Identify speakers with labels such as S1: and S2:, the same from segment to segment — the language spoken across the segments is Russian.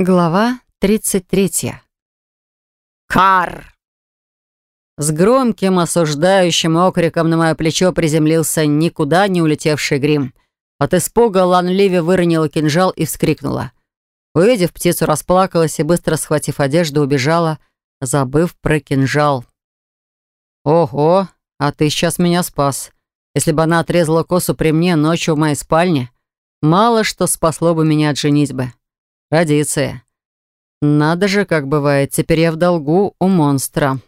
S1: Глава 33.
S2: «Кар!» С громким осуждающим окриком на мое плечо приземлился никуда не улетевший грим. От испуга Лан Ливи выронила кинжал и вскрикнула. Увидев птицу, расплакалась и, быстро схватив одежду, убежала, забыв про кинжал. «Ого, а ты сейчас меня спас. Если бы она отрезала косу при мне ночью в моей спальне, мало что спасло бы меня от женитьбы. Традиция. Надо же, как бывает, теперь я в долгу у монстра.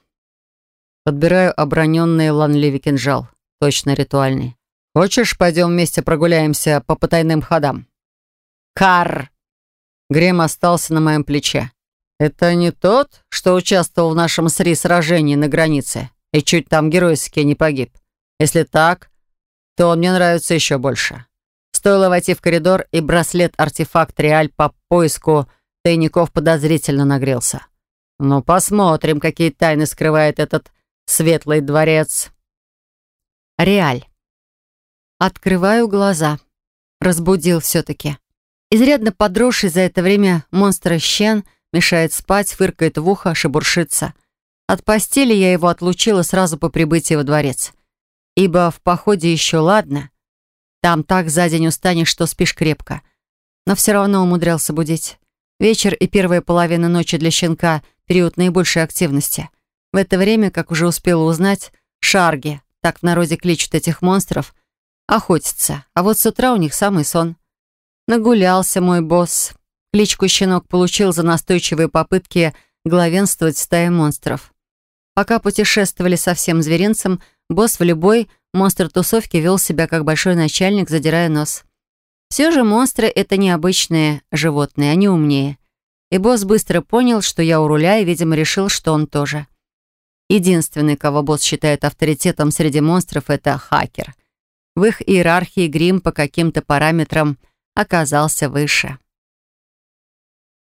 S2: Подбираю оброненный Ланливи кинжал. Точно ритуальный. Хочешь, пойдем вместе прогуляемся по потайным ходам? Кар! Грем остался на моем плече. Это не тот, что участвовал в нашем СРИ сражении на границе и чуть там геройски не погиб? Если так, то он мне нравится еще больше. Стоило войти в коридор, и браслет-артефакт Реаль по поиску тайников подозрительно нагрелся. Ну, посмотрим, какие тайны скрывает этот светлый дворец.
S1: Реаль. Открываю глаза. Разбудил все-таки. Изрядно подросший за это время монстр Щен мешает спать, фыркает в ухо, шебуршится. От постели я его отлучила сразу по прибытии во дворец. Ибо в походе еще ладно, там так за день устанешь, что спишь крепко. Но все равно умудрялся будить. Вечер и первая половина ночи для щенка — период наибольшей активности. В это время, как уже успела узнать, шарги, так в народе кличут этих монстров, охотятся. А вот с утра у них самый сон. Нагулялся мой босс. Кличку щенок получил за настойчивые попытки главенствовать в стае монстров. Пока путешествовали со всем зверинцем, босс в любой монстр тусовки вел себя как большой начальник, задирая нос. Все же монстры — это необычные животные, они умнее. И босс быстро понял, что я у руля, и, видимо, решил, что он тоже. Единственный, кого босс считает авторитетом среди монстров, это хакер. В их иерархии грим по каким-то параметрам оказался выше.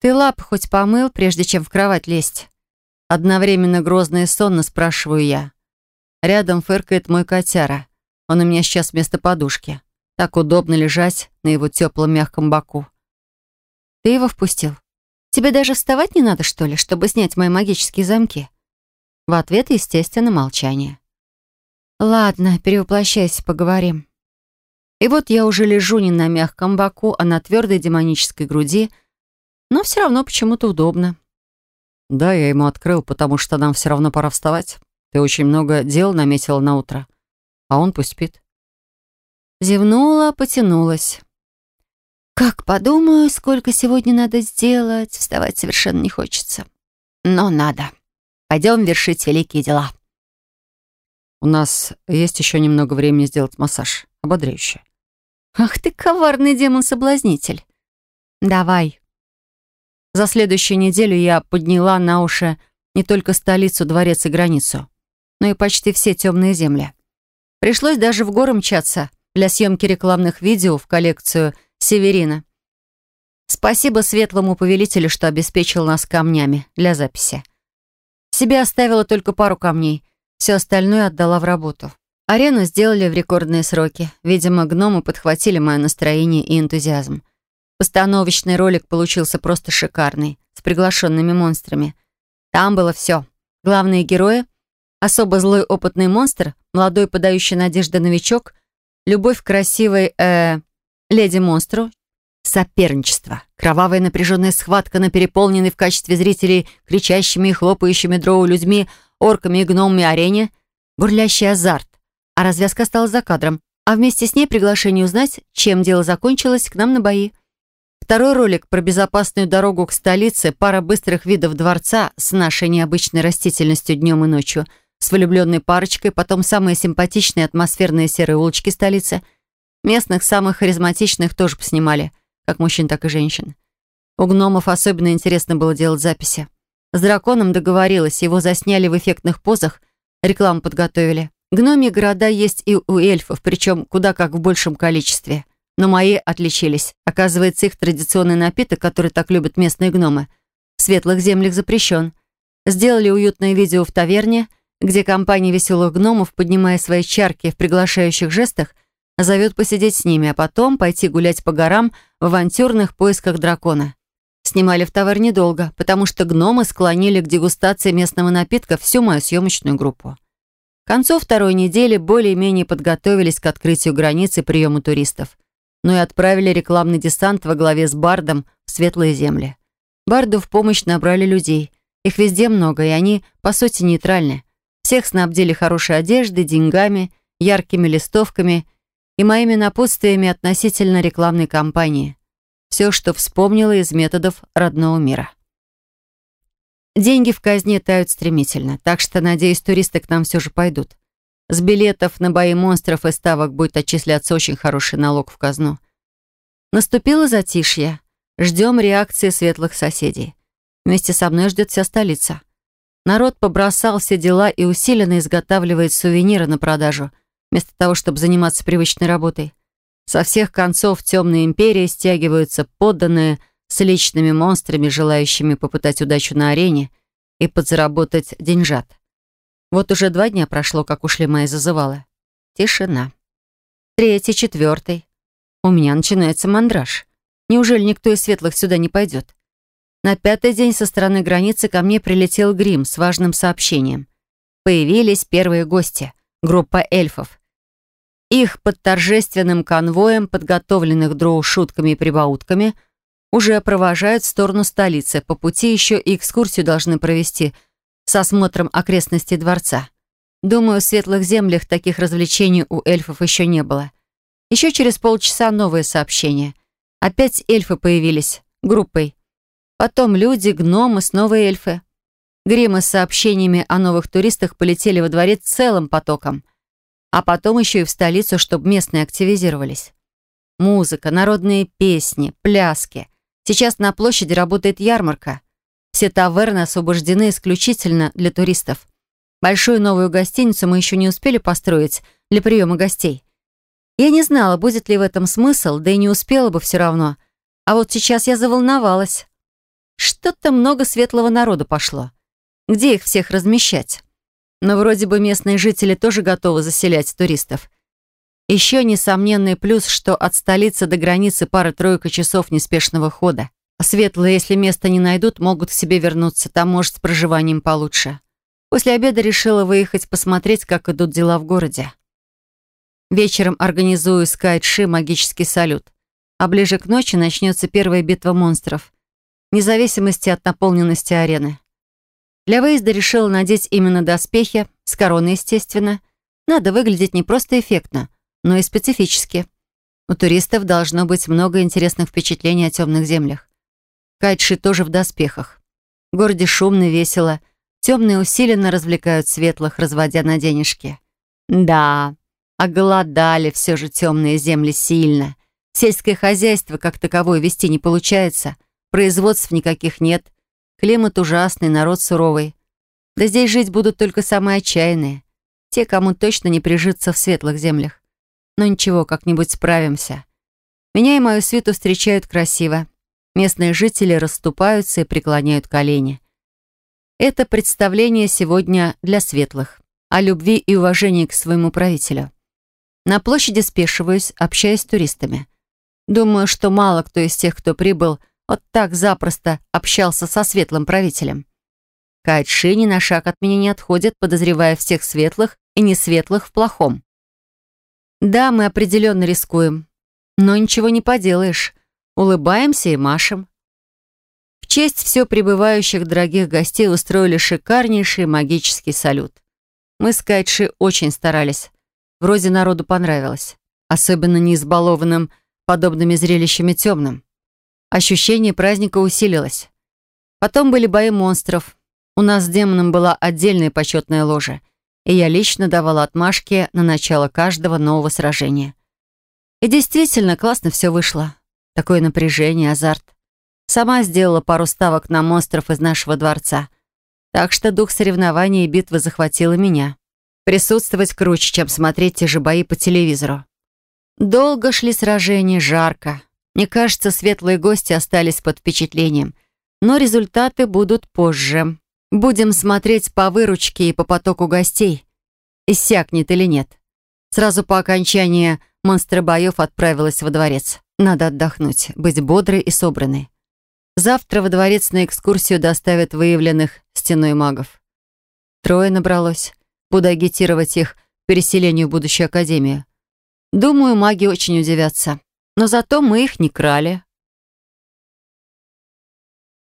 S1: «Ты лап хоть помыл, прежде чем в кровать лезть?» Одновременно грозно и сонно спрашиваю я. Рядом фыркает мой котяра. Он у меня сейчас вместо подушки. Так удобно лежать на его теплом мягком боку. Ты его впустил? Тебе даже вставать не надо, что ли, чтобы снять мои магические замки? В ответ, естественно, молчание. Ладно, перевоплощайся, поговорим. И вот я уже лежу не на мягком боку, а на твердой демонической груди, но все равно почему-то удобно.
S2: Да, я ему открыл, потому что нам все равно пора вставать. Ты очень много дел наметила на утро, а он пусть спит.
S1: Зевнула, потянулась. Как подумаю, сколько сегодня надо сделать, вставать совершенно не хочется. Но надо. Пойдем вершить великие дела.
S2: У нас есть еще немного времени сделать массаж. Ободряющий.
S1: Ах ты коварный демон-соблазнитель. Давай. За следующую неделю я подняла на уши не только столицу, дворец и границу но и почти все темные земли. Пришлось даже в горы мчаться для съемки рекламных видео в коллекцию «Северина». Спасибо светлому повелителю, что обеспечил нас камнями для записи. Себе оставила только пару камней, все остальное отдала в работу. Арену сделали в рекордные сроки. Видимо, гномы подхватили мое настроение и энтузиазм. Постановочный ролик получился просто шикарный, с приглашенными монстрами. Там было все. Главные герои особо злой опытный монстр, молодой подающий надежды новичок, любовь к красивой, э, леди-монстру, соперничество, кровавая напряженная схватка на переполненной в качестве зрителей кричащими и хлопающими дроу людьми, орками и гномами арене, бурлящий азарт. А развязка осталась за кадром, а вместе с ней приглашение узнать, чем дело закончилось, к нам на бои. Второй ролик про безопасную дорогу к столице, пара быстрых видов дворца с нашей необычной растительностью днем и ночью — с влюбленной парочкой, потом самые симпатичные атмосферные серые улочки столицы. Местных самых харизматичных тоже поснимали, как мужчин, так и женщин. У гномов особенно интересно было делать записи. С драконом договорилась, его засняли в эффектных позах, рекламу подготовили. Гномьи города есть и у эльфов, причем куда как в большем количестве. Но мои отличились. Оказывается, их традиционный напиток, который так любят местные гномы, в светлых землях запрещен. Сделали уютное видео в таверне — где компания веселых гномов, поднимая свои чарки в приглашающих жестах, зовет посидеть с ними, а потом пойти гулять по горам в авантюрных поисках дракона. Снимали в товар недолго, потому что гномы склонили к дегустации местного напитка всю мою съемочную группу. К концу второй недели более-менее подготовились к открытию границы приему туристов, но и отправили рекламный десант во главе с Бардом в Светлые земли. Барду в помощь набрали людей. Их везде много, и они, по сути, нейтральны. Всех снабдили хорошей одеждой, деньгами, яркими листовками и моими напутствиями относительно рекламной кампании. Все, что вспомнила из методов родного мира. Деньги в казне тают стремительно, так что, надеюсь, туристы к нам все же пойдут. С билетов на бои монстров и ставок будет отчисляться очень хороший налог в казну. Наступило затишье. Ждем реакции светлых соседей. Вместе со мной ждет вся столица. Народ побросал все дела и усиленно изготавливает сувениры на продажу, вместо того, чтобы заниматься привычной работой. Со всех концов темной империи стягиваются подданные – с личными монстрами, желающими попытать удачу на арене и подзаработать деньжат. Вот уже два дня прошло, как ушли мои зазывалы. Тишина. Третий, четвертый. У меня начинается мандраж. Неужели никто из светлых сюда не пойдет? На пятый день со стороны границы ко мне прилетел грим с важным сообщением. Появились первые гости, группа эльфов. Их под торжественным конвоем, подготовленных дроу шутками и прибаутками, уже провожают в сторону столицы. По пути еще и экскурсию должны провести с осмотром окрестностей дворца. Думаю, в светлых землях таких развлечений у эльфов еще не было. Еще через полчаса новое сообщение. Опять эльфы появились, группой. Потом люди, гномы, снова эльфы. Гримы с сообщениями о новых туристах полетели во дворец целым потоком. А потом еще и в столицу, чтобы местные активизировались. Музыка, народные песни, пляски. Сейчас на площади работает ярмарка. Все таверны освобождены исключительно для туристов. Большую новую гостиницу мы еще не успели построить для приема гостей. Я не знала, будет ли в этом смысл, да и не успела бы все равно. А вот сейчас я заволновалась. Что-то много светлого народа пошло. Где их всех размещать? Но вроде бы местные жители тоже готовы заселять туристов. Еще несомненный плюс, что от столицы до границы пара-тройка часов неспешного хода. А светлые, если места не найдут, могут к себе вернуться. Там, может, с проживанием получше. После обеда решила выехать посмотреть, как идут дела в городе. Вечером организую с Кайтши магический салют. А ближе к ночи начнется первая битва монстров. Вне зависимости от наполненности арены. Для выезда решила надеть именно доспехи, с короной, естественно. Надо выглядеть не просто эффектно, но и специфически. У туристов должно быть много интересных впечатлений о темных землях. Кайтши тоже в доспехах. В городе шумно, весело. Темные усиленно развлекают светлых, разводя на денежки. Да, оголодали все же темные земли сильно. Сельское хозяйство как таковое вести не получается. Производств никаких нет. Климат ужасный, народ суровый. Да здесь жить будут только самые отчаянные. Те, кому точно не прижиться в светлых землях. Но ничего, как-нибудь справимся. Меня и мою свиту встречают красиво. Местные жители расступаются и преклоняют колени. Это представление сегодня для светлых. О любви и уважении к своему правителю. На площади спешиваюсь, общаюсь с туристами. Думаю, что мало кто из тех, кто прибыл, вот так запросто общался со светлым правителем. Кайтши ни на шаг от меня не отходит, подозревая всех светлых и несветлых в плохом. Да, мы определенно рискуем. Но ничего не поделаешь. Улыбаемся и машем. В честь все прибывающих дорогих гостей устроили шикарнейший магический салют. Мы с Кайтши очень старались. Вроде народу понравилось. Особенно не избалованным подобными зрелищами темным. Ощущение праздника усилилось. Потом были бои монстров. У нас с демоном была отдельная почетная ложа — и я лично давала отмашки на начало каждого нового сражения. И действительно, классно все вышло. Такое напряжение, азарт. Сама сделала пару ставок на монстров из нашего дворца. Так что дух соревнований и битвы захватила меня. Присутствовать круче, чем смотреть те же бои по телевизору. Долго шли сражения, жарко. Мне кажется, светлые гости остались под впечатлением. Но результаты будут позже. Будем смотреть по выручке и по потоку гостей. Иссякнет или нет. Сразу по окончании монстра боев отправилась во дворец. Надо отдохнуть, быть бодрой и собранной. Завтра во дворец на экскурсию доставят выявленных стеной магов. Трое набралось. Буду агитировать их к переселению в будущую академию. Думаю, маги очень удивятся. Но зато мы их не крали.